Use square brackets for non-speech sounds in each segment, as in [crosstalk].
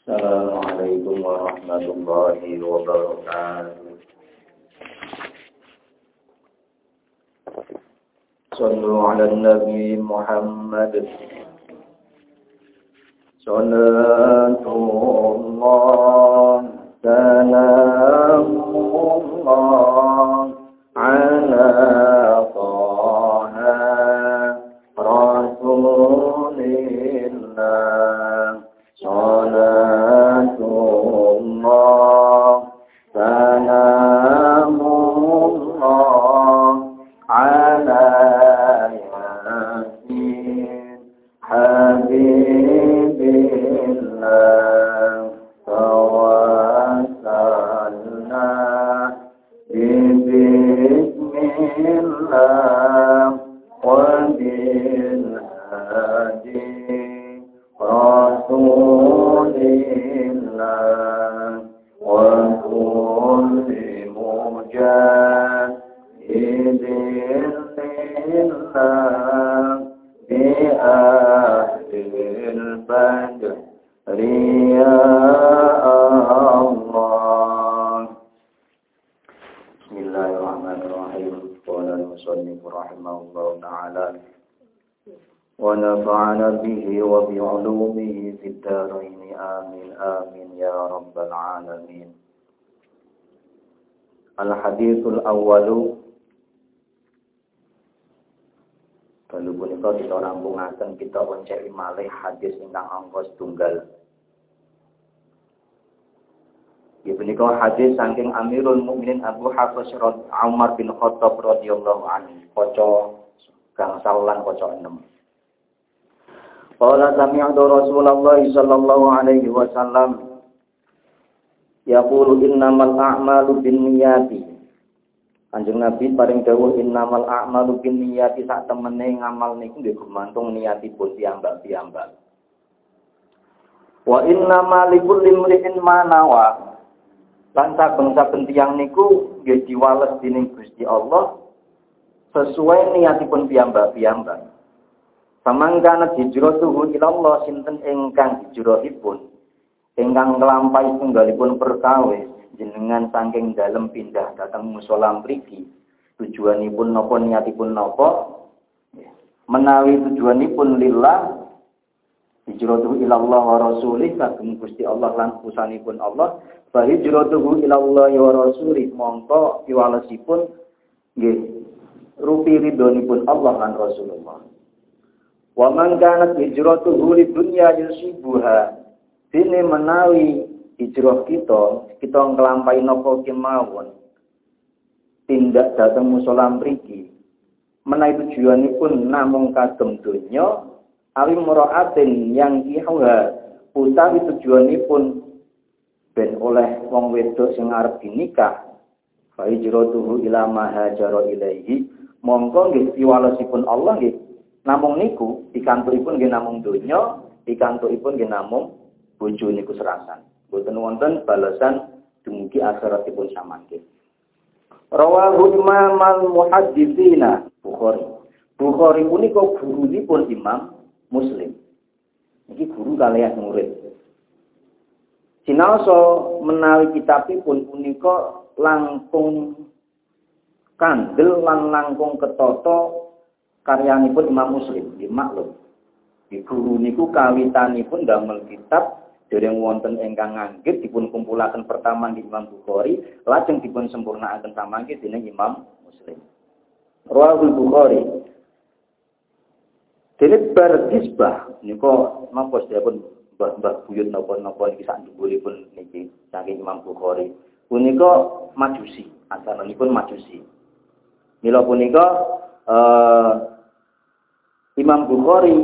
السلام عليكم ورحمة الله وبركاته صلوا على النبي محمد صلاة الله مجاهد لله بأهل البدر يا الله بسم الله الرحمن الرحيم قال المصنف رحمه الله تعالى ونفعنا به وبعلومه في الدارين. آمين آمين يا رب العالمين. الحديث الأول Kalau punika kita rampungaken kita oncek malih hadis ingkang angka setunggal. Ya punika hadis saking Amirul Mukminin Abu Hafs Umar bin Khattab radhiyallahu anhu. Kaca gangsal lan kaca 6. Qala sami'tu Rasulullah sallallahu alaihi wasallam yaqulu innamal a'malu binniyati Kanjeng Nabi paring dawuh innamal a'malu binniyati sak temene ngamal niku nggih gumantung niatipun piyambak-piyambak. Wa innama likulli imri'in ma nawa. Lan saben-saben niku nggih diwales dening Gusti Allah sesuai niatipun piyambak-piyambak. Samangkana hijratuhu ila Allah sinten ingkang hijrahipun ingkang nglampahi tunggalipun perkawis jenengan saking dalem pindah datang musola mriki. Tujuanipun napa niatipun napa? Menawi tujuanipun lillah hijratuhu ila Allah wa rasulih kagem Gusti Allah lan pusanipun Allah fa hijratuhu ila Allah wa rasulih mongko piwalesipun nggih rupi ridhonipun Allah lan Rasulullah. Wa man kanat hijratuhu lidunya yusibuha. Dene menawi hijrah kita, kita nglampahi napa kemawon. Tindak dateng musala mriki. Menawi tujuanipun namung kagem donya, awi muraatin yang kihuha utawi tujuanipun ben oleh wong wedok sing arep dinikah. Fa hijratuhu ila ma hajara ilaihi. Monggo nggih piwalesipun Allah nggih Namung niku pikantukipun nggih namung donya, pikantukipun nggih namung bojo niku serasan. Boten wonten balasan dumugi akhiratipun samangke. Rawahu Imam al-Muhadditsina Bukhari. Bukhari punika gurunipun Imam Muslim. Iki guru kalian murid. Sinaosa menawi kitabipun punika langkung kandel lan langkung ketata karyanipun Imam Muslim di maklum. Di guru niku kawitanipun damel kitab dereng wonten ingkang nganggit dipun kumpulaken pertama di Imam Bukhari, lajeng dipun sempurnakaken samangke dening Imam Muslim. Rawahul Bukhari. Dene bar disbah nika napa sedheripun Mbah Buyut napa-napa iki sak dhuwuripun niki saking Imam Bukhari. Punika Majusi, asalipun Majusi. Mila punika eh, Imam Bukhari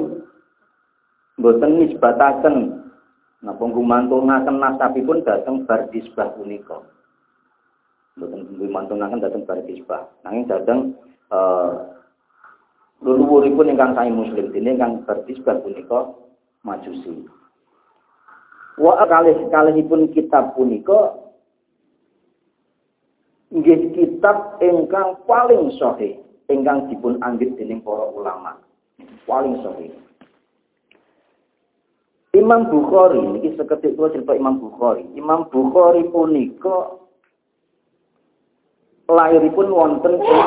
mboten nisbataken napa gumantungaken nasabipun dhateng bardisbah punika. Mboten gumantungaken dhateng bardisbah. Nanging dhateng eh luluwuripun ingkang sae muslim dene ingkang bardisbah punika majusi. Wa kalih-kalihipun kitab punika inggih kitab ingkang paling sahih ingkang dipun anggit dening para ulama. Paling sahih. Imam Bukhari ini seketik kula cerita Imam Bukhari. Imam Bukhari punika lahiripun wonten ing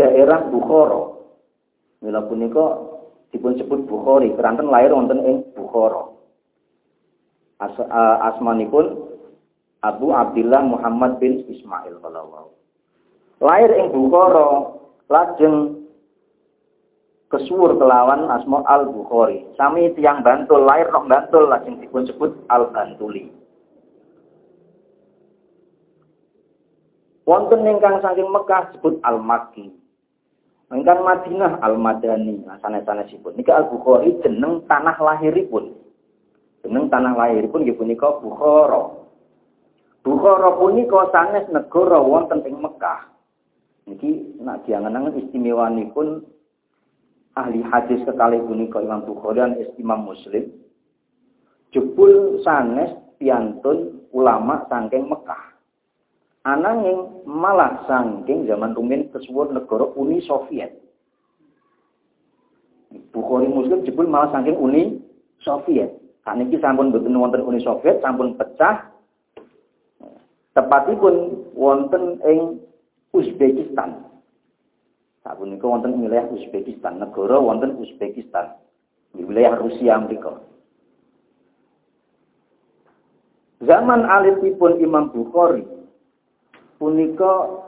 daerah Bukhara. Mila punika dipun sebut Bukhari, keranten lahir wonten ing Bukhara. As, uh, asmanipun Abu Abdullah Muhammad bin Ismail kalau Lahir ing Bukhara, lajeng kesuwur kelawan asma Al Bukhari. Sami tiang Bantul lahir nang Bantul lajeng dipun sebut Al Bantuli. Wonten ingkang saking Mekah disebut Al Makki. Ingkang Madinah Al Madani. Nah, sanes-sanesipun. Nika Al Bukhari jeneng tanah lahiripun. Jeneng tanah lahiripun nggih punika Bukhara. Bukhara punika sanes negara wonten ing Mekah. Niki nak diangen-angen istimewanipun ahli hadis kekali punika Imam Bukhari dan Imam Muslim jebul sanes piantun ulama sangking Mekah. Ananging malah sangking zaman rumin kesuwun negara Uni Soviet. Bukhari Muslim jebul malah sangking Uni Soviet. Kaniki sampun boten wonten Uni Soviet sampun pecah. Tepatipun wonten ing Uzbekistan Saat ini wonten wilayah Uzbekistan, negara wonten Uzbekistan, di wilayah Rusia mereka. Zaman alitipun Imam Bukhari punika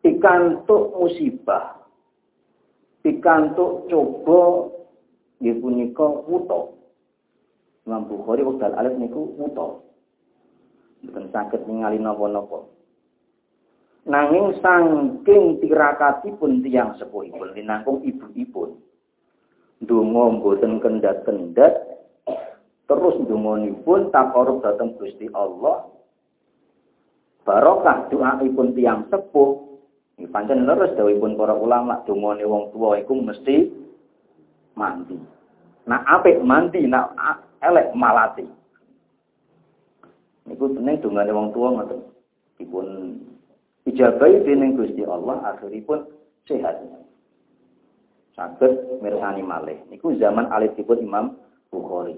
pikantuk musibah, pikantuk coba nggih punika wuta. Imam Bukhari wekdal alit niku wuta. Mboten saged ningali napa-napa. Nanging saking tirakatipun tiang sepuhipun linangkung ibu-ibun. Donga mboten kendat-kendat terus dongonipun takarub dateng Gusti Allah. Barokah doaipun tiang sepuh Ini pancen leres dawuhipun para ulama dongane wong tua iku mesti mandi. Nak apik mandi, nak elek malati. Niku tening dongane wong tua ngoten. Dipun Ijabai dening Gusti Allah akhiripun sehat. Saged mirsani malih. Niku zaman alitipun Imam Bukhari.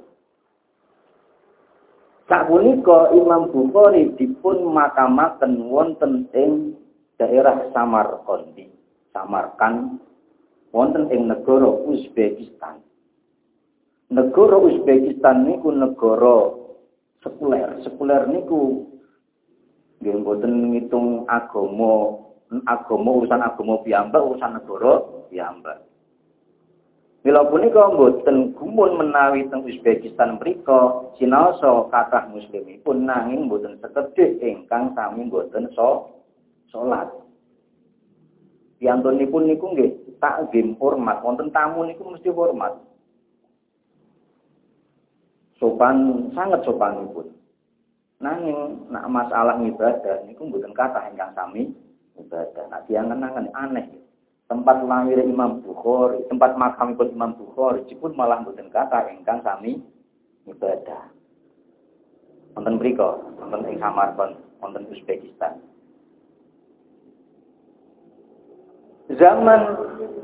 Sapunika Imam Bukhari dipun makamaken wonten ing daerah Samarkandi, Samarkan wonten ing negara Uzbekistan. Negara Uzbekistan niku negara sekuler. Sekuler niku Nggih mboten ngitung agama, agama urusan agama piyambak, urusan negara piyambak. Mila punika mboten gumun menawi teng Uzbekistan mriku sinaosa kathah muslimipun nanging mboten sekedhik ingkang sami mboten so salat. Piyantunipun niku nggih takzim hormat wonten tamu niku mesti hormat. Sopan sangat sopanipun. Nanging nak masalah ibadah niku mboten kata ingkang sami ibadah. Nak diangen-angen aneh. Tempat lahir Imam Bukhari, tempat makam Imam Bukhari, pun malah mboten kata ingkang sami ibadah. Wonten mriku, wonten ing Samarkand, wonten Uzbekistan. Zaman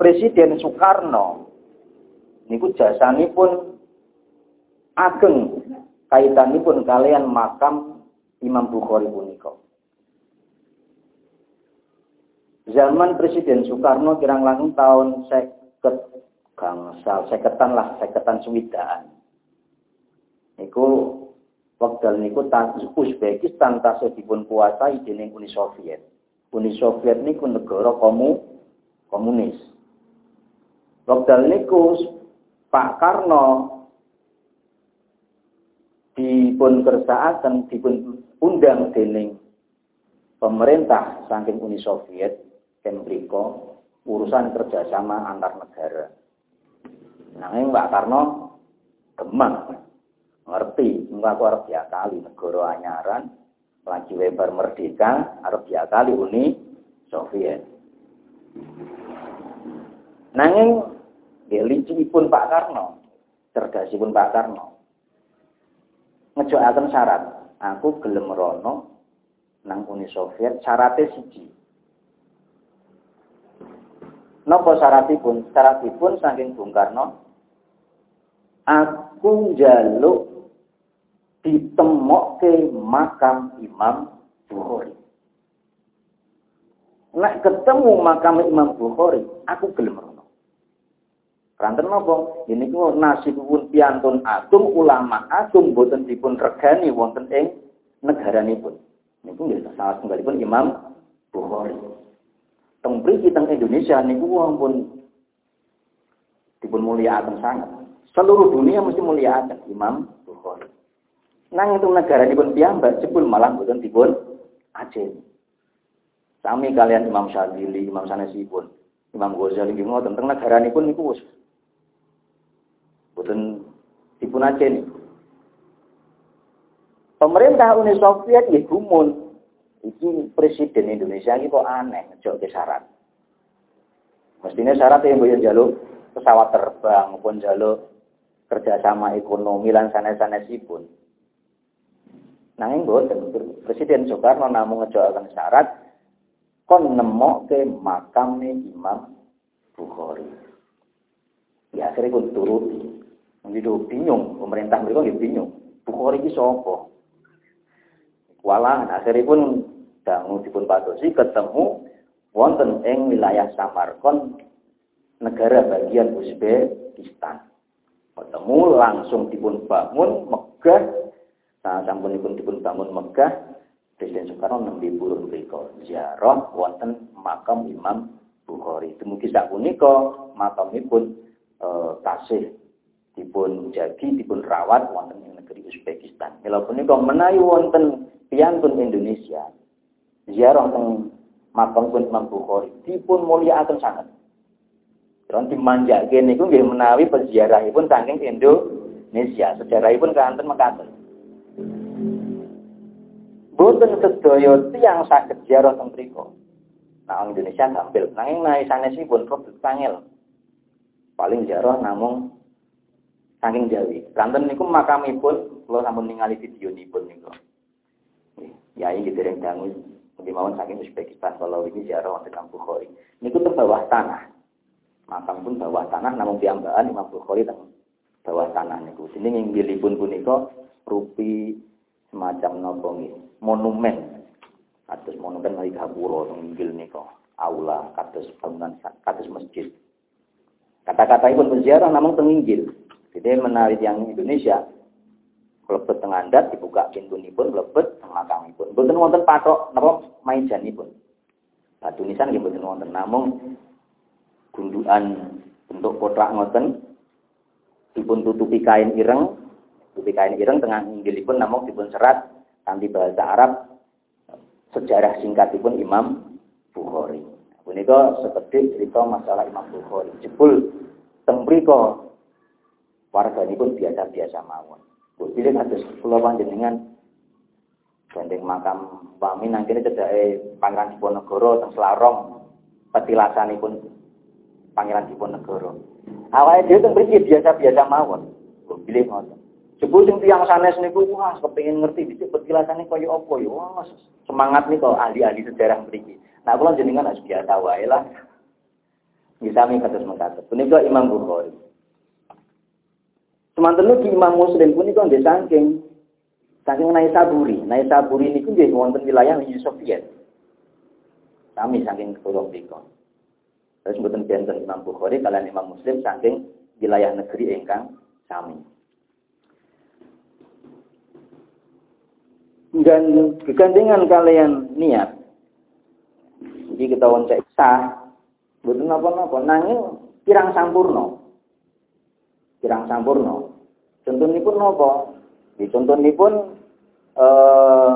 Presiden Soekarno niku jasanipun ageng kaitanipun kalian makam Imam Bukhari punika. Zaman Presiden Soekarno kirang langkung tahun seket gangsal, seketan lah, seketan swidaan. Niku wekdal niku Uzbekistan tasih dipun kuasai dening Uni Soviet. Uni Soviet niku negara komu komunis. Wekdal niku Pak Karno dipun kersakaken dipun undang dening pemerintah saking Uni Soviet kembriko urusan kerjasama antar negara. Nanging Mbak Karno gemang ngerti, enggak aku harus diakali negara anyaran lagi lebar merdeka harus diakali Uni Soviet. Nanging ya pun Pak Karno, cerdasipun Pak Karno ngejokaken syarat. Aku gelem rono nang Uni Soviet syaratnya siji. Napa syaratipun? Syaratipun saking Bung Karno Aku jaluk ditemokke makam Imam Bukhari. Nek ketemu makam Imam Bukhari, aku gelem. Ranten napa? Ini ku nasibipun piantun agung ulama agung boten dipun regani wonten ing negaranipun. Niku nggih salah setunggalipun Imam Bukhari. Teng teng Indonesia niku pun dipun mulyakaken sangat. Seluruh dunia mesti mulyakaken Imam Bukhari. Nang itu negara dipun piyambak jebul malah boten dipun ajeni. Sami kalian Imam Syadzili, Imam Sanesipun, Imam Ghazali nggih ngoten teng negaranipun niku boten dipun ajeni. Pemerintah Uni Soviet nggih gumun. Iki presiden Indonesia iki kok aneh ngejok syarat. Mestinya syarat yang boleh jaluk pesawat terbang maupun jaluk kerjasama ekonomi lan sanes-sanesipun. Nanging boten Presiden Soekarno namung ngejokaken syarat kon nemokke makame Imam Bukhari. Ya akhirnya pun turuti. Ngidu bingung, pemerintah mereka nggih bingung. Bukhari iki sapa? Walahan akhirnya pun dangu dipun padosi ketemu wonten ing wilayah Samarkand negara bagian Uzbekistan. Ketemu langsung dipun bangun Megah. Nah, sampunipun dipun bangun Megah, Presiden Soekarno nembe burung mriku ziarah wonten makam Imam Bukhari. Dumugi sapunika makamipun e, tasih dipun jagi dipun rawat wonten ing negeri Uzbekistan. Mila punika menawi wonten piyantun Indonesia ziarah teng makam Imam Bukhari dipun mulyakaken sangat. Ron dimanjake niku nggih menawi peziarahipun saking Indonesia. Sejarahipun kanten mekaten. Boten sedaya tiang sakit ziarah teng mriku. Nah, Indonesia tampil. Nanging naik sanesipun produk tangil. Paling ziarah namung saking Jawi. Kanten niku makamipun kula sampun ningali video nipun niku. Ya ini dereng dangu mungkin mawon saking Uzbekistan kalau ini ziarah wonten Imam Bukhari. Niku teng bawah tanah. Makam pun bawah tanah namun piambaan Imam Bukhari teng bawah tanah niku. Sini nginggilipun punika rupi semacam nopo monumen kados monumen mari gapura inggil nika aula kados bangunan kados masjid kata-kata ibu berziarah namun tenginggil jadi menarik yang Indonesia. Mlebet teng andat dibuka pintu pun mlebet teng pun mboten wonten patok napa pun nah tulisan nggih mboten wonten. Namung gundukan bentuk kotak ngoten dipun tutupi kain ireng tutupi kain ireng tengah inggilipun namung dipun serat kanthi bahasa Arab sejarah singkatipun Imam Bukhari. Punika seperti cerita masalah Imam Bukhari. Jebul teng mriku warganipun biasa-biasa mawon. Pilih kados kula panjenengan gandeng makam pami nang kene cedake Pangeran Diponegoro teng Selarong petilasanipun Pangeran Diponegoro. Awake dhewe teng mriki biasa-biasa mawon. Pilih ngoten. Jebul sing tiyang sanes niku wah kepengin ngerti dhisik petilasane kaya apa ya. Wah semangat nih kok ahli-ahli sejarah mriki. Nah kula jenengan harus biasa wae lah. Bisa mi kados mengkaten. Punika Imam Bukhari. Semanten ugi Imam Muslim punika nggih saking saking Naisaburi. Naisaburi niku nggih wonten wilayah Uni Soviet. Kami saking kula mriku. Terus mboten benten Imam Bukhari kalian Imam Muslim saking wilayah negeri ingkang sami. dan kegandengan kalian niat jadi kita cek sah betul napa-napa nanging kirang sampurno kirang sampurno napa di contoh pun eh,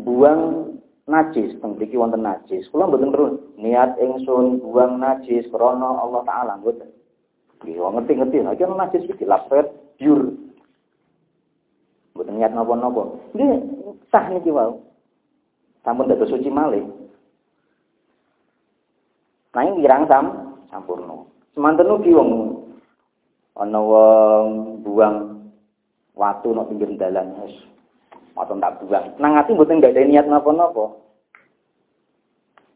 buang najis teng wonten najis kula mboten terus niat ingsun buang najis krana Allah taala mboten nggih ngerti-ngerti nek najis iki lapet biur Mboten niat napa-napa. Nggih sah niki wau. Sampun dados suci malih. Nanging kirang sam sampurna. Semanten ugi wong ana wong buang watu nang pinggir dalan wis Atau tak buang. Nang ati mboten gak ada niat napa-napa.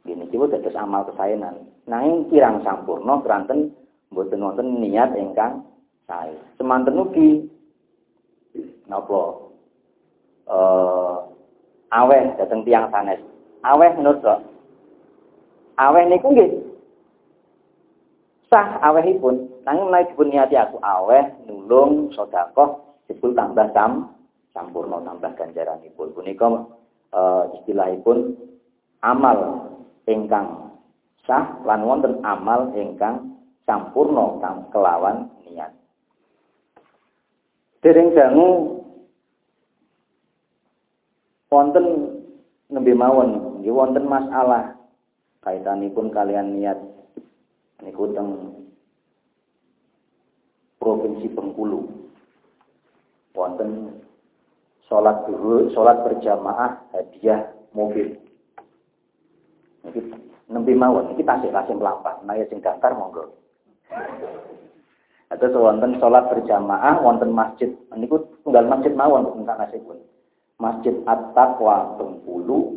Gini kiwa dados amal kesaenan. Nanging kirang sampurna keranten Mboten wonten niat ingkang sae. Semanten ugi napa eh aweh dateng tiang sanes. Aweh menurut Aweh niku nggih sah awehipun. Nanging menawi dipun niati aku aweh nulung sedekah disebut tambah sam sampurna tambah ganjaranipun. Punika uh, istilahipun amal ingkang sah lan wonten amal ingkang sampurna kelawan niat. Dereng dangu wonten nembe mawon nggih wonten masalah kaitanipun kalian niat niku teng Provinsi Bengkulu. Wonten sholat dulu, sholat berjamaah hadiah mobil. Niki nembe mawon iki tasih tasih mlampah, menawi sing daftar monggo. Atau wonten sholat berjamaah wonten masjid niku tunggal masjid mawon entah pun. Masjid At-Taqwa Bengkulu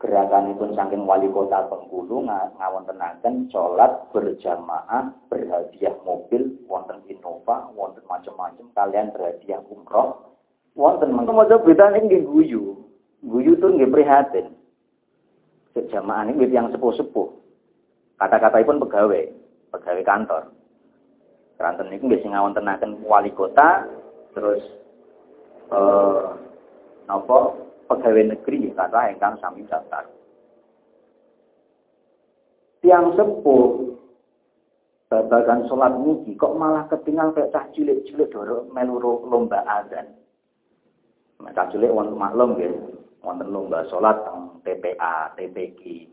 gerakanipun saking wali kota Bengkulu ngawontenaken sholat berjamaah berhadiah mobil wonten Innova wonten macam-macam kalian berhadiah umroh wonten mangke maca berita niki nggih guyu. Guyu tuh nggih prihatin. Jamaah ini yang sepuh-sepuh. Kata-kata pun pegawai pegawai kantor. Keranten niku nggih sing ngawontenaken wali kota terus eh napa pegawai negeri kata ingkang sami daftar. Tiang sepuh babagan sholat niki kok malah ketinggal kayak cah cilik-cilik doro lomba azan. Cah cilik wonten maklum nggih, wonten lomba sholat teng TPA, TPG,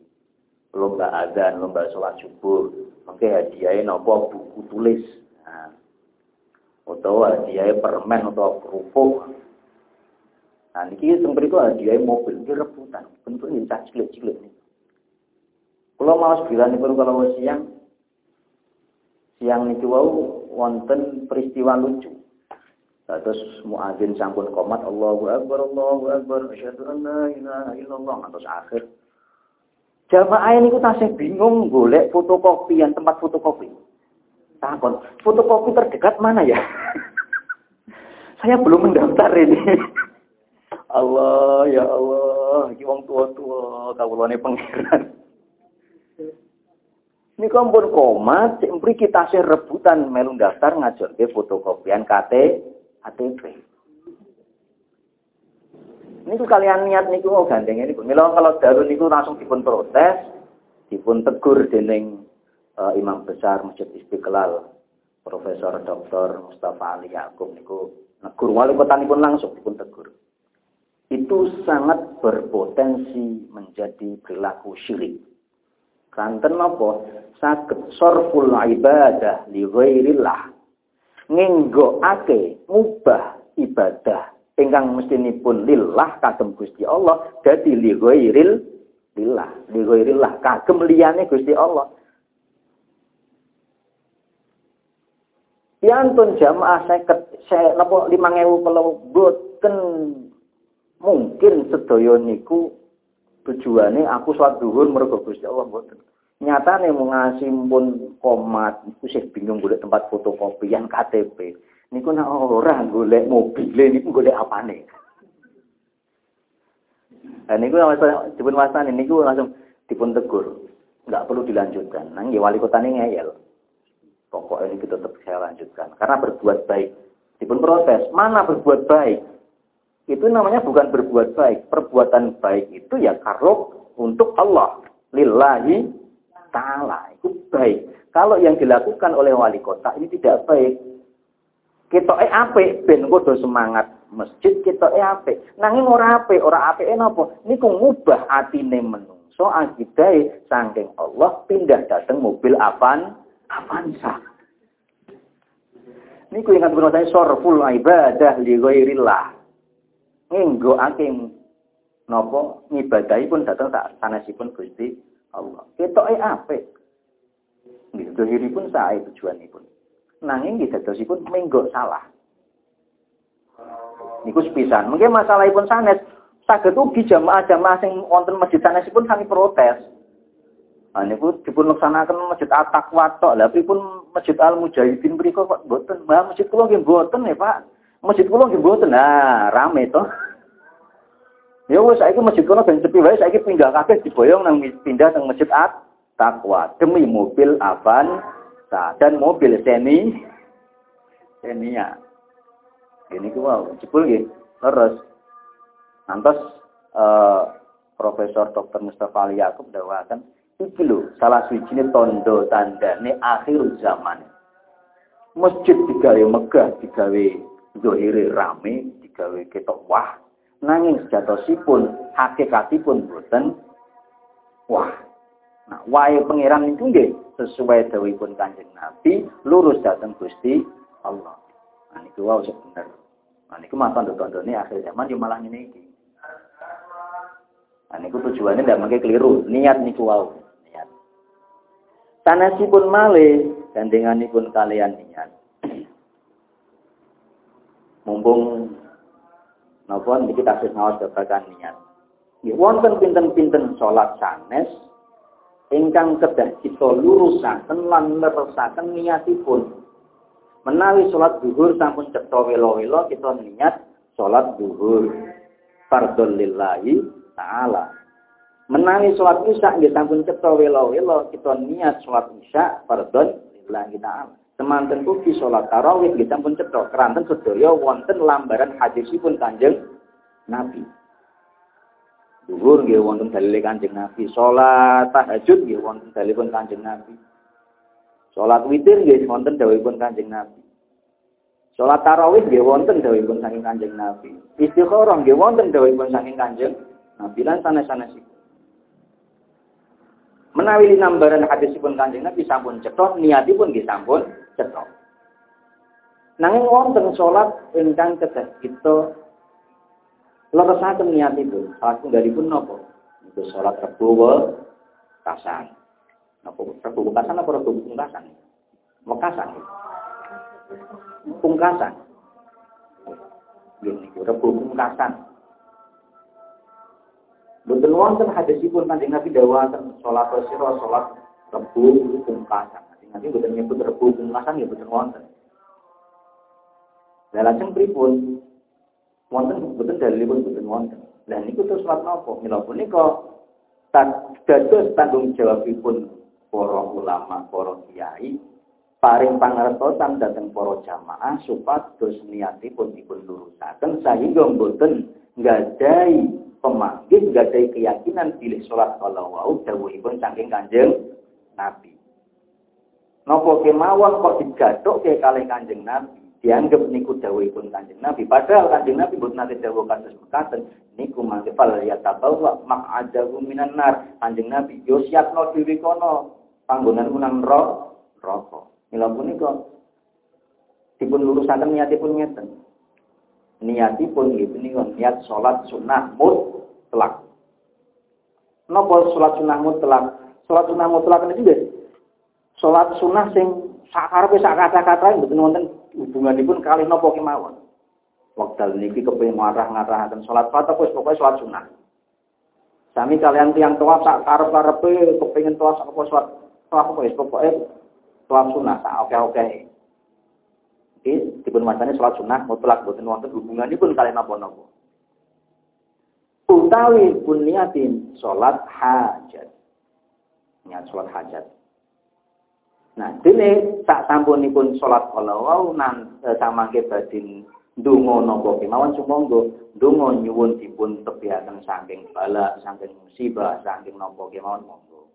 lomba azan, lomba sholat subuh. Mungkin hadiahnya nopo buku tulis. Nah, atau hadiahnya permen atau kerupuk Nah, niki teng mriku dia mobil iki rebutan, bentuknya cah cilik-cilik. Kalau mau sembilan niku kalau siang siang niki wau wonten peristiwa lucu. Terus muadzin sampun komat Allahu Akbar Allahu Akbar asyhadu an la ilaha illallah ngantos akhir. Jamaah ini ku tasih bingung golek fotokopian tempat fotokopi. Takon, fotokopi terdekat mana ya? [laughs] Saya belum mendaftar ini. Allah ya Allah iki wong tua-tua kawulane pangeran ini pun komat, cek mriki tasih rebutan melu daftar ngajorke fotokopian KT KTP. Niku kalian niat niku mau gandeng ini. Mila kalau daru niku langsung dipun protes, dipun tegur dening uh, Imam Besar Masjid Istiqlal, Profesor Dr. Mustafa Ali Yakub niku negur wali kota langsung dipun tegur itu sangat berpotensi menjadi perilaku syirik. Kanten apa? Saged sorful ibadah li ghairillah. Ngenggokake mubah ibadah ingkang mestinipun lillah kagem Gusti Allah dadi li ghairil lillah, li ghairillah kagem liyane Gusti Allah. Piantun jamaah seket, saya napa 5000 kalau boten mungkin sedaya niku tujuane aku salat dhuwur mergo Gusti Allah mboten. Nyatane ngasih pun komat, iku sih bingung golek tempat fotokopi yang KTP. Niku nak ora golek mobil, niku golek apane? Nah, niku dipun wasani niku langsung dipun tegur. Enggak perlu dilanjutkan. Nang ya wali kota ini ngeyel. Pokoknya ini tetap saya lanjutkan. Karena berbuat baik. Dipun protes. Mana berbuat baik? Itu namanya bukan berbuat baik. Perbuatan baik itu ya karo untuk Allah. Lillahi ta'ala. Itu baik. Kalau yang dilakukan oleh wali kota ini tidak baik. Kita eh ape ben kudu semangat masjid kita eh ape. Nanging ora ape, ora ape napa? Niku ngubah atine menungso akidae saking Allah pindah datang mobil avan Avanza. Niku ingat benar saya sorful ibadah li ghairillah ngenggokake napa pun datang sak sanesipun Gusti Allah. Ketoke apik. Nggih, pun sae tujuanipun. Nanging nggih dadosipun menggok salah. Niku sepisan. Mungkin masalahipun sanes saged ugi jamaah-jamaah sing wonten masjid sanesipun sami protes. Nah niku dipun laksanaken masjid At-Taqwa tok. Lah pun masjid Al-Mujahidin mriku kok mboten. Mbah masjid kula nggih mboten ya, Pak. Masjid kula nggih mboten. Nah, rame to. [laughs] Ya wis saiki masjid kula ben sepi wae saiki pindah kabeh diboyong nang pindah nang masjid At-Taqwa demi mobil Avanza dan mobil Seni [laughs] Senia. Ini ku wow, jebul nggih. Terus nantos eh, Profesor Dr. Mustafa Ali Yakub dawakan Iki lho, salah suci tondo tandane akhir zaman. Masjid digawe megah, digawe zohire rame, digawe ketok wah. Nanging sejatosipun, hakikatipun boten wah. Nah, wae pangeran itu nggih sesuai dawuhipun Kanjeng Nabi, lurus dateng Gusti Allah. Nah, niku wae bener. Nah, niku mah tondo-tondone akhir zaman yo malah iki. Nah, niku tujuannya ndak mangke keliru, niat niku wae. Sanasipun malih gandenganipun kalian niat. Mumpung napa niki tasih ngaos babagan niat. Nggih wonten pinten-pinten salat sanes ingkang kedah kita lurusaken lan leresaken niatipun. Menawi salat zuhur sampun cetha wela-wela kita niat salat zuhur fardhul lillahi taala. Menawi sholat isya nggih sampun cetha wela-wela kita niat sholat isya fardhon lillahi ta'ala. Semanten ugi sholat tarawih nggih sampun cetha keranten sedaya wonten lambaran hadisipun Kanjeng Nabi. Duhur nggih wonten dalile Kanjeng Nabi, sholat tahajud nggih wonten dalilipun Kanjeng Nabi. Sholat witir nggih wonten dawuhipun Kanjeng Nabi. Sholat tarawih nggih wonten dawuhipun saking Kanjeng Nabi. Istikharah nggih wonten dawuhipun saking Kanjeng Nabi lan sanes-sanesipun. Menawi linambaran hadisipun Kanjeng Nabi sampun cetok, niatipun nggih sampun cetok. Nanging wonten salat ingkang kedah kita niatipun. Salah tunggalipun napa? Itu salat Rebo kasan. Napa Rebo kasan apa Rebo pungkasan? Mekasan. Pungkasan. Gini, Rebo pungkasan. Betul wonten hadisipun kanjeng Nabi dawaken salat sira salat rebu pungkasan. Kanjeng Nabi boten nyebut rebu pungkasan ya betul wonten. Lah lajeng pripun? Wonten boten dalilipun boten wonten. Lah niku terus salat napa? Mila punika dados tanggung jawabipun para ulama, para kiai paring pangertosan dhateng para jamaah supados niatipun dipun lurusaken sehingga mboten nggadahi pemanggih nggak ada keyakinan pilih sholat kalau wau dawuhipun saking kanjeng Nabi. Nopo kemawon kok digadok ke kalih kanjeng Nabi? Dianggap niku dawuhipun kanjeng Nabi. Padahal kanjeng Nabi buat nanti dawuh kasus mekaten. Niku mangke fal ya tabawa maq'adahu minan nar. Kanjeng Nabi yo siapno dhewe kono. Panggonan nang rokok. Mila punika. Dipun lurusaken niatipun ngeten. Niatipun gitu nih niat sholat sunnah mutlak. Napa sholat sunnah mutlak? Sholat sunnah mutlak ini juga sholat sunnah sing sakarepe sak kata-kata mboten wonten hubunganipun kali napa kemawon. Wekdal niki kepengin marah-ngarahaken sholat fatah wis pokoke sholat sunnah. Sami kalian tiang tua sak karep-karepe kepengin tua sak apa sholat tua wis pokoke sholat sunnah sak oke-oke. Iki dipun wacane salat sunah mutlak boten wonten hubunganipun kalian napa-napa. Utawi pun niatin salat hajat. Niat salat hajat. Nah, dene sak sampunipun salat kala wau nang e, samangke badhe ndonga napa kemawon sumangga ndonga nyuwun dipun tebihaken saking bala, saking musibah, saking napa kemawon monggo.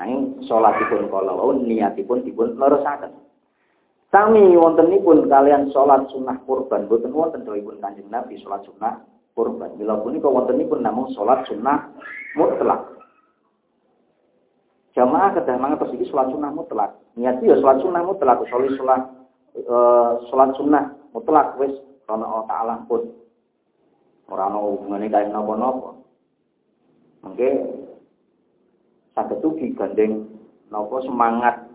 Nanging salatipun kala wau niatipun dipun leresaken. Sami wontenipun kalian sholat sunnah kurban. Boten wonten dawuhipun Kanjeng Nabi sholat sunnah kurban. Mila punika wontenipun namung sholat sunnah mutlak. Jamaah kedah mangan persiki sholat sunnah mutlak. Niat ya sholat sunnah mutlak. Sholat sholat uh, sholat sunnah mutlak wis karena Allah Taala pun ora ana hubungane kaya napa-napa. Mungkin saged ugi gandeng napa semangat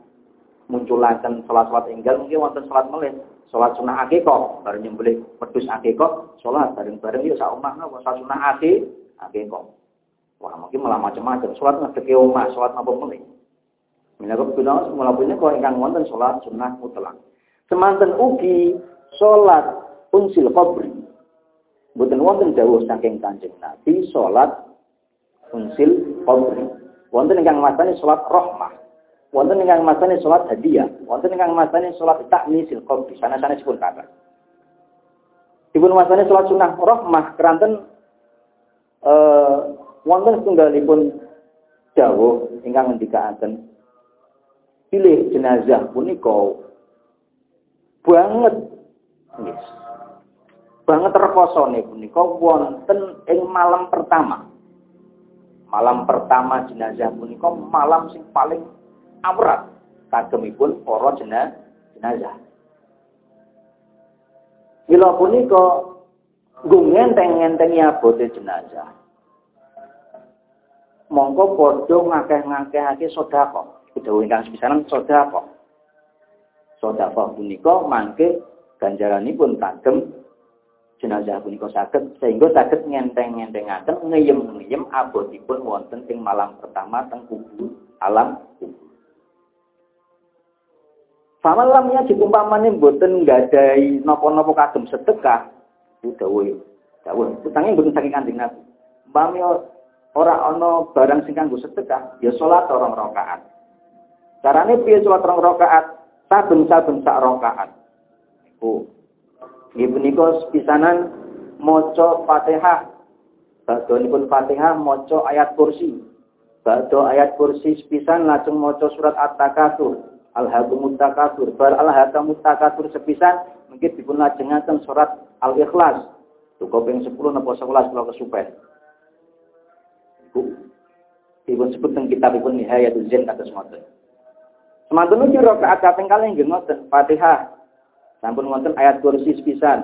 munculaken salat-salat enggal mungkin wonten salat melih. Salat sunah akikah bareng nyembelih wedhus akikah, salat bareng-bareng yuk sak omah napa salat sunah akikah. Wah, mungkin malah macam-macam. Sholat ngedeki omah, sholat apa mulai. Minagap guna punya kau ingkang wonten sholat sunnah mutlak. Semanten ugi sholat unsil qabri. Mboten wonten dawuh saking Kanjeng Nabi sholat unsil qabri. Wonten ingkang mastani sholat rahmah. Wonten ingkang mastani sholat hadiah. Wonten ingkang mastani sholat takmisil qabri. Sana-sana pun kata. Dipun mastani sholat sunnah rahmah keranten eh wonten setunggalipun dawuh ingkang ngendikaaken pilih jenazah punika banget yes. banget rekosone punika wonten ing malam pertama malam pertama jenazah punika malam sing paling amrat kagemipun para jenazah Mila punika nggo ngenteng-ngentengi abote jenazah mongko padha ngakeh-ngakehake sedekah. Kedawuh ingkang sepisanan sedekah. Sedekah punika mangke ganjaranipun kagem jenazah punika saged sehingga saged ngenteng-ngentengaken ngeyem-ngeyem abotipun wonten ing malam pertama teng kubur alam kubur. Famalamnya dikumpamane mboten nggadahi napa-napa kagem sedekah, dawuh dawuh utangnya mboten saking Kanjeng Nabi. Mbami ora ana barang sing kanggo sedekah, ya salat rong rakaat. Carane piye salat rong rakaat? Saben-saben sak rakaat. Iku. Nggih punika pisanan maca Fatihah. Badonipun Fatihah maca ayat kursi. Badhe ayat kursi sepisan lajeng maca surat At-Takatsur. Takatsur. Bar Al-Hakumut Takatsur sepisan mungkin dipun lajengaken surat Al-Ikhlas. Cukup ping 10 napa 11 kula kesupen. Dipun sebut teng kitabipun Nihayatul Zain kata semoten. Semanten ugi rakaat kaping kalih nggih ngoten Fatihah. Sampun wonten ayat kursi sepisan.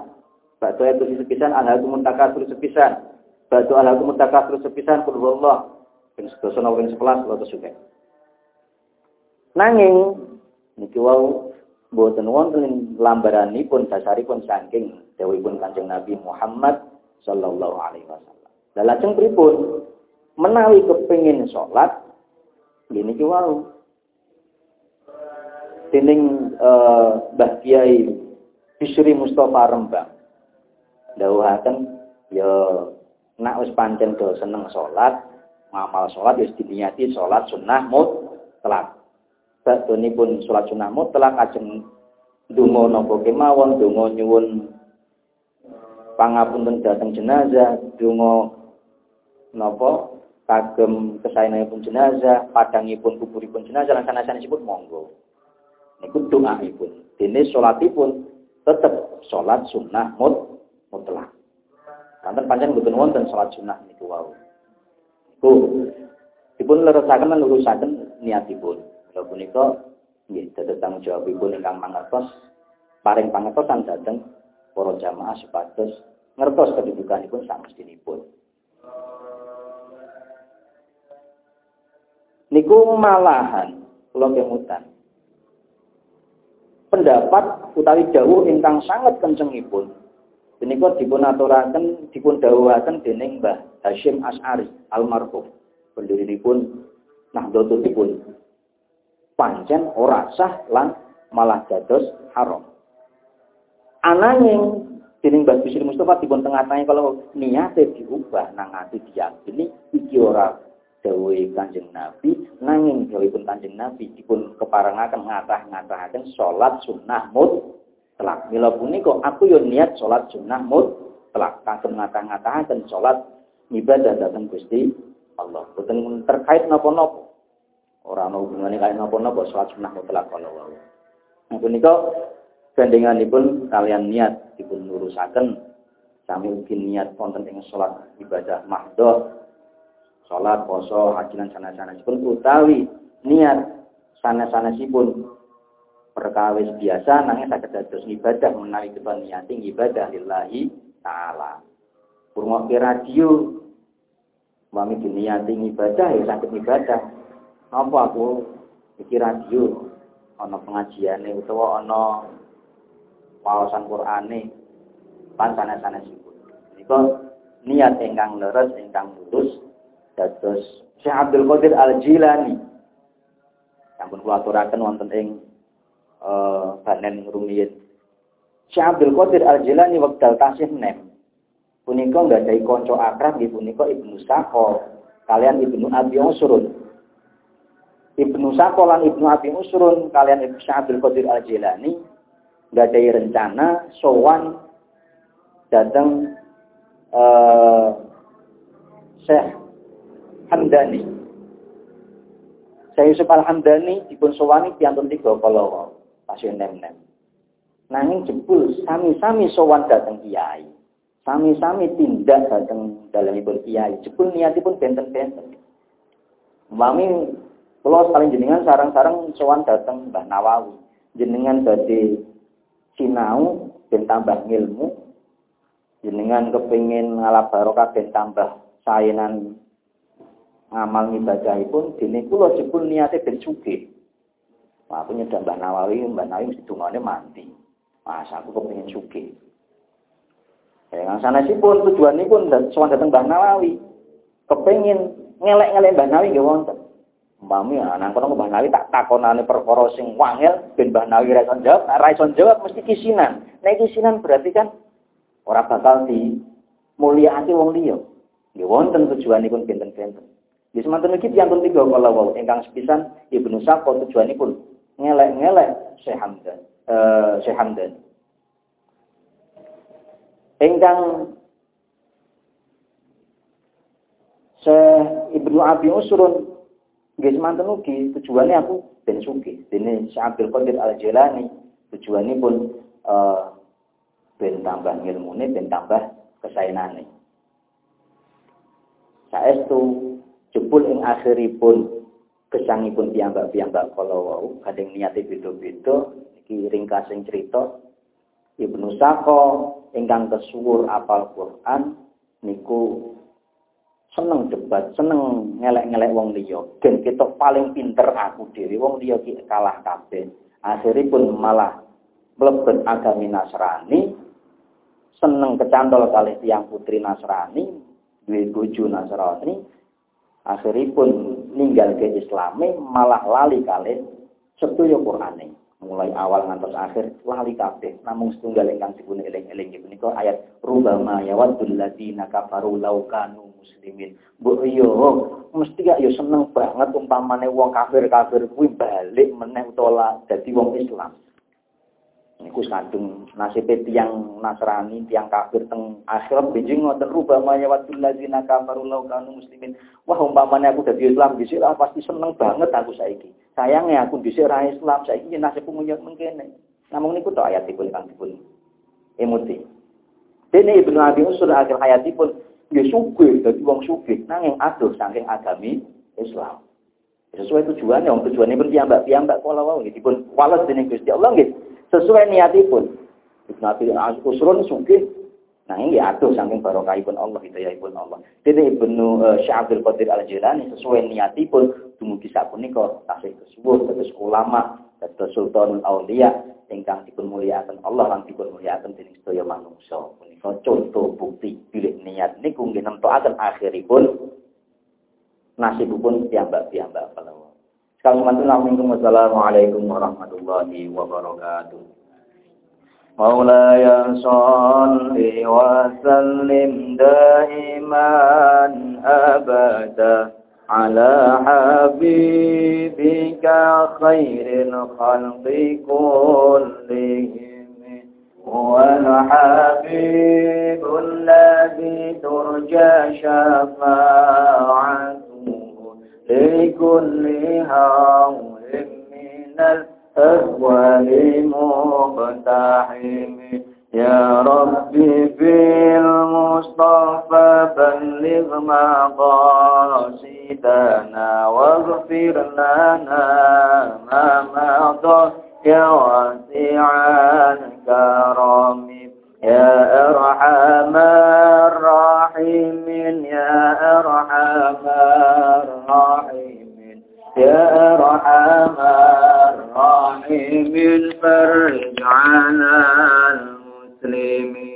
Batu ayat kursi sepisan al-hakumut takatsur sepisan. Batu al-hakumut takatsur sepisan kul huwallah. Ping 11 napa ping 11 kula kesuke. Nanging niki wau boten wonten lambaranipun dasaripun saking dawuhipun Kanjeng Nabi Muhammad sallallahu alaihi wasallam. Lah lajeng pripun? menawi kepingin sholat gini ki wau dening uh, Mbah Kiai Bisri Mustafa Rembang dawuhaken ya nak wis pancen do seneng sholat ngamal sholat wis diniati sholat sunnah mutlak pun sholat sunnah mutlak ajeng donga napa kemawon donga nyuwun pangapunten dateng jenazah donga napa kagem kesayanganipun jenazah, padangipun kuburipun jenazah lan sanes-sanesipun monggo. Niku doaipun. Dene salatipun tetep salat sunnah mut mutlak. Kanten pancen mboten wonten salat sunnah niku wau. Niku dipun leresaken lan lurusaken niatipun. Punika nggih dados tanggung jawabipun ingkang mangertos paring pangertosan dhateng para jamaah supados ngertos kedudukanipun mestinipun. niku malahan kula kemutan pendapat utawi dawuh ingkang sangat kencengipun menika dipun aturaken dipun dawuhaken dening Mbah Hashim As'ari almarhum pendhirinipun Nahdlatulipun pancen ora sah lan malah dados haram ananging dening Mbah Bisri Mustafa dipun tengah-tengah kalau niate diubah nang ati diyakini iki ora dawuhe Kanjeng Nabi nanging dawuhipun Kanjeng Nabi dipun keparengaken ngatah-ngatahaken salat sunnah mutlak. Mila punika aku yo niat salat sunnah mutlak kagem ngatah-ngatahaken salat ibadah dhateng Gusti Allah. Boten terkait napa-napa. Ora ana hubungane kaya napa-napa salat sunnah mutlak kalau wau. Nah punika gandenganipun kalian niat dipun lurusaken sami ugi niat wonten ing salat ibadah mahdhah sholat, poso, lan sanes-sanesipun utawi niat sanes-sanesipun perkawis biasa nanging saged dados ibadah menawi kita niati ibadah lillahi taala. Kurma radio mami diniati ibadah ya saged ibadah. Apa aku iki radio ana pengajiane utawa ana paosan Qur'ane pan sanes-sanesipun. Nika niat ingkang leres ingkang lurus Dados Syekh Abdul Qadir Al-Jilani. Sampun kula aturaken wonten ing eh banen rumiyin. Syekh Abdul Qadir Al-Jilani wekdal tasih nem. Punika nggadahi kanca akrab nggih punika Ibnu Sako kalian Ibnu Abi Usrun. Ibnu Sako lan Ibnu Abi Usrun kalian Ibnu Syekh Abdul Qadir Al-Jilani nggadahi rencana sowan datang uh, Syekh Hamdani. Syekh Yusuf Al-Hamdani dipun sowani piantun tiga kalau pasien nem-nem. Nanging jebul sami-sami sowan datang kiai. Sami-sami tindak datang dalam ibu kiai. Jebul niatipun benten-benten. Mami kalau sekali jenengan sarang-sarang sowan datang Mbah Nawawi. Jenengan badhe sinau dan tambah ilmu jenengan kepingin ngalap barokah dan tambah sayenan ngamal ibadahipun dene kula jebul niate ben sugih. Wah, aku nyedam Mbah Nawawi, Mbah Nawawi mesti dungane mati. Mas aku kepengin sugih. Ya, yang sana sih pun tujuan ini pun soal datang Mbah Nawawi. Kepengin ngelek-ngelek Mbah Nawawi nggih wonten. Mami anak kono Mbah Nawawi tak takonane perkara sing wangel ben Mbah Nawawi ra jawab, ra jawab mesti kisinan. Nek kisinan berarti kan ora bakal di mulyakake wong liya. Nggih wonten tujuanipun benten-benten. Nggih semanten iki pun tiga kala wau ingkang sepisan Ibnu Saqo tujuanipun ngelek-ngelek Syekh Hamdan. Eh Syekh Hamdan. Ingkang Syekh Ibnu Abi Usrun nggih semanten ugi. Tujuane aku ben sugih. Dene Syekh Abdul Qadir Al-Jilani tujuanipun eh ben tambah ilmune ben tambah kesaenane saestu jebul ing akhiripun gesangipun piyambak-piyambak kala wau kadang niate beda-beda iki ringkasing cerita Ibnu Sako ingkang kesuwur apal Quran niku seneng debat, seneng ngelek-ngelek wong liya. Dan kita paling pinter aku dhewe wong liya ki kalah kabeh. Akhiripun malah mlebet agami Nasrani seneng kecantol kali tiang putri Nasrani, duwe bojo Nasrani, akhiripun ninggal ke Islami malah lali kali sedaya Qur'ane. Mulai awal ngantos akhir lali kabeh namung setunggal ingkang dipun eling-eling punika ayat rubama yawaddul ladina kafaru law kanu muslimin. Bu yo iya, mesti gak yo seneng banget umpamane wong kafir-kafir kuwi balik meneh utawa dadi wong Islam. Niku kadung nasibe tiang Nasrani, tiang kafir teng akhirat bijing ngoten rubama ya wadul ladzina kafaru law kanu muslimin. Wah umpamane aku dadi Islam dhisik ah, pasti seneng banget aku saiki. Sayangnya aku dhisik ra Islam, saiki nasibku munyot mengkene. Namung niku tok ayatipun kang dipun emoti. Dene Ibnu Abi Usur akhir hayatipun ya sugih dadi wong sugih nanging adoh saking agami Islam. Sesuai tujuannya, wong tujuannya pun piyambak-piyambak kala wau. Nggih dipun wales dening Gusti Allah nggih. Sesuai niatipun. Ibnu Abi Usrun sugih Nah ini ya aduh saking barokahipun Allah hidayahipun Allah. Jadi Ibnu uh, Qadir Al Jilani sesuai niatipun dumugi sapunika tasih kesuwun terus ulama terus sultanul auliya ingkang dipun mulyakaken Allah lan dipun mulyakaken dening sedaya manungsa. Punika contoh bukti pilih niat niku nggih nemtokaken akhiripun nasibipun piyambak-piyambak kalau Assalamualaikum warahmatullahi wabarakatuh. مولاي صل وسلم دائما أبدا على حبيبك خير الخلق كلهم. هو الحبيب الذي ترجى شفاعته لكل هول من الأهوال مقتحم يا ربي في المصطفى بلغ مقاصدنا واغفر لنا ما مضى. يا واسع الكرم. يا أرحم الراحمين. يا أرحم الراحمين. يا أرحم الراحمين بالفرج على المسلمين